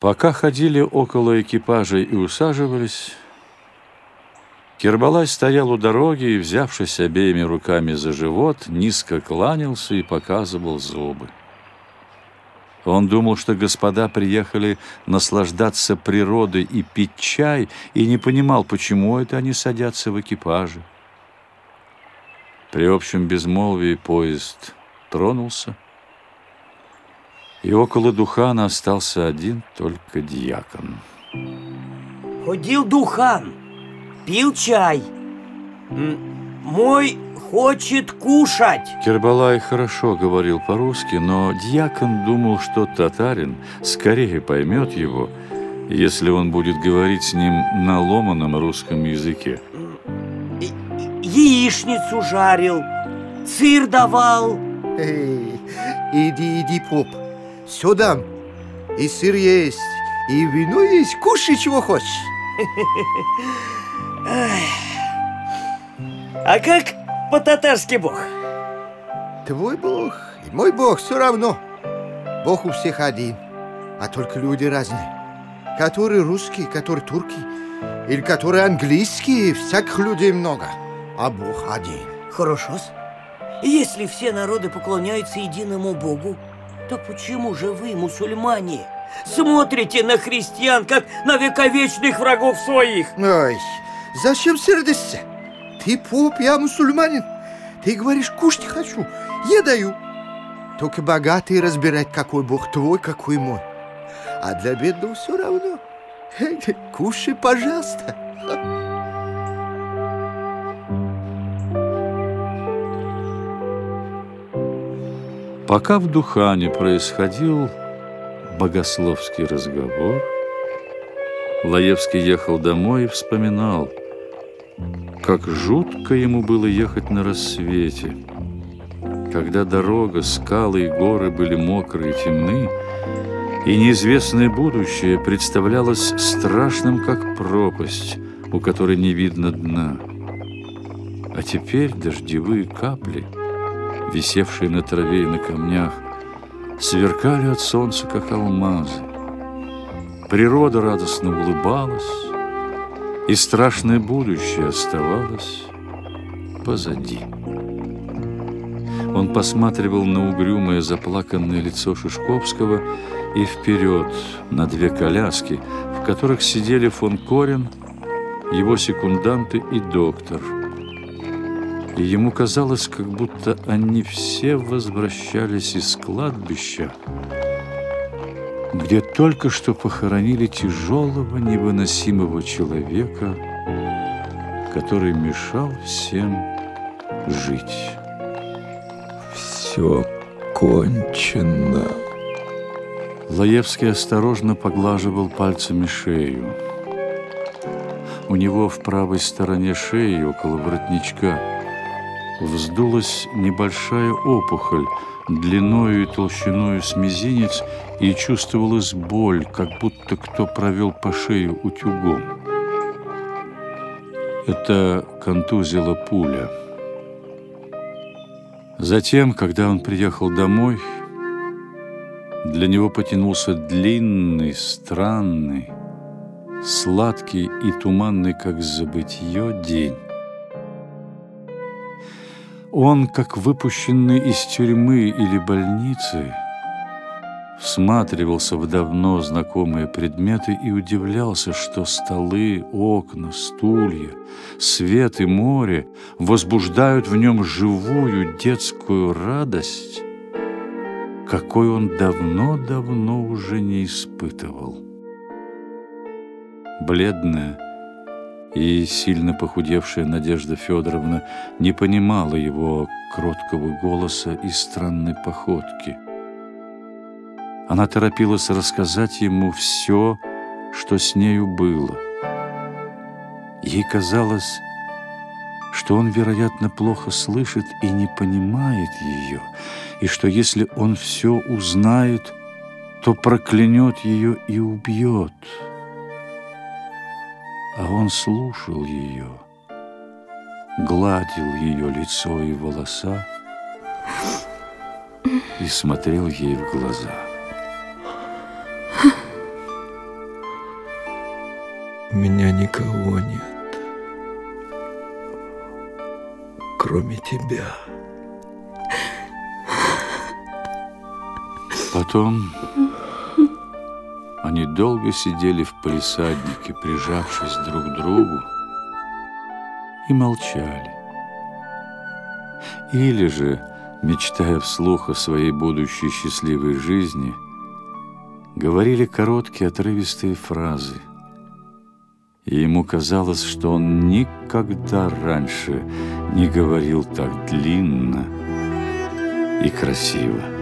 Пока ходили около экипажей и усаживались, Кербалай стоял у дороги и, взявшись обеими руками за живот, низко кланялся и показывал зубы. Он думал, что господа приехали наслаждаться природой и пить чай, и не понимал, почему это они садятся в экипаже. При общем безмолвии поезд тронулся, и около Духана остался один только дьякон. Ходил Духан, пил чай. Мой хочет кушать. Кербалай хорошо говорил по-русски, но дьякон думал, что татарин скорее поймет его, если он будет говорить с ним на ломаном русском языке. Яичницу жарил, сыр давал. Эй, иди, иди, поп, сюда. И сыр есть, и вино есть, кушай, чего хочешь. А как по-татарски Бог? Твой Бог и мой Бог все равно. Бог у всех один, а только люди разные. Которые русские, которые турки, или которые английские, всяких людей много, а Бог один. Хорошо. -с. Если все народы поклоняются единому Богу, то почему же вы, мусульмане, смотрите на христиан, как на вековечных врагов своих? Ой, зачем сердишься? Ты поп, я мусульманин. Ты говоришь, кушать хочу, я даю. Только богатый разбирать, какой бог твой, какой мой. А для бедного все равно. Кушай, пожалуйста. Пока в Духане происходил богословский разговор, Лаевский ехал домой и вспоминал, как жутко ему было ехать на рассвете, когда дорога, скалы и горы были мокрые и темны, и неизвестное будущее представлялось страшным, как пропасть, у которой не видно дна. А теперь дождевые капли, висевшие на траве и на камнях, сверкали от солнца, как алмазы. Природа радостно улыбалась, и страшное будущее оставалось позади. Он посматривал на угрюмое заплаканное лицо Шишковского и вперед на две коляски, в которых сидели фон Корин, его секунданты и доктор. И ему казалось, как будто они все возвращались из кладбища, где только что похоронили тяжелого, невыносимого человека, который мешал всем жить. Все кончено. Лаевский осторожно поглаживал пальцами шею. У него в правой стороне шеи, около воротничка, вздулась небольшая опухоль, длиною и толщиною с мизинец, и чувствовалась боль, как будто кто провел по шее утюгом. Это контузила пуля. Затем, когда он приехал домой, для него потянулся длинный, странный, сладкий и туманный, как забытье, день. Он, как выпущенный из тюрьмы или больницы, всматривался в давно знакомые предметы и удивлялся, что столы, окна, стулья, свет и море возбуждают в нем живую детскую радость, какой он давно-давно уже не испытывал. Бледная, и сильно похудевшая Надежда Федоровна не понимала его кроткого голоса и странной походки. Она торопилась рассказать ему все, что с нею было. Ей казалось, что он, вероятно, плохо слышит и не понимает ее, и что если он все узнает, то проклянет ее и убьет а он слушал ее, гладил ее лицо и волоса и смотрел ей в глаза. У меня никого нет, кроме тебя. Потом они долго сидели в палисаднике, прижавшись друг к другу, и молчали. Или же, мечтая вслух о своей будущей счастливой жизни, говорили короткие отрывистые фразы. И ему казалось, что он никогда раньше не говорил так длинно и красиво.